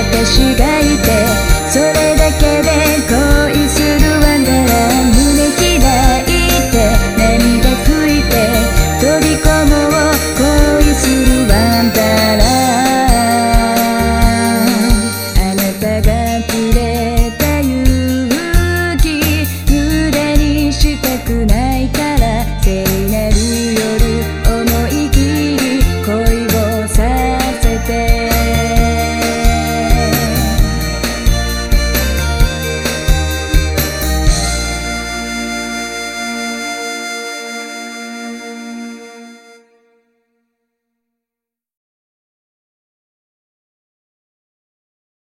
até chegar e